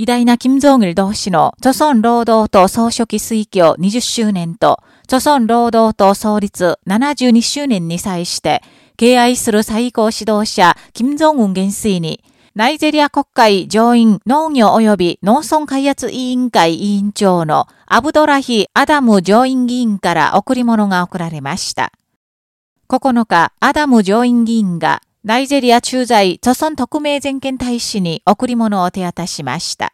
偉大な金正義同士の、著村労働党総書記推挙20周年と、著村労働党創立72周年に際して、敬愛する最高指導者、金正恩元帥に、ナイジェリア国会上院農業及び農村開発委員会委員長のアブドラヒ・アダム上院議員から贈り物が贈られました。9日、アダム上院議員がナイジェリア駐在、著村特命全権大使に贈り物を手渡しました。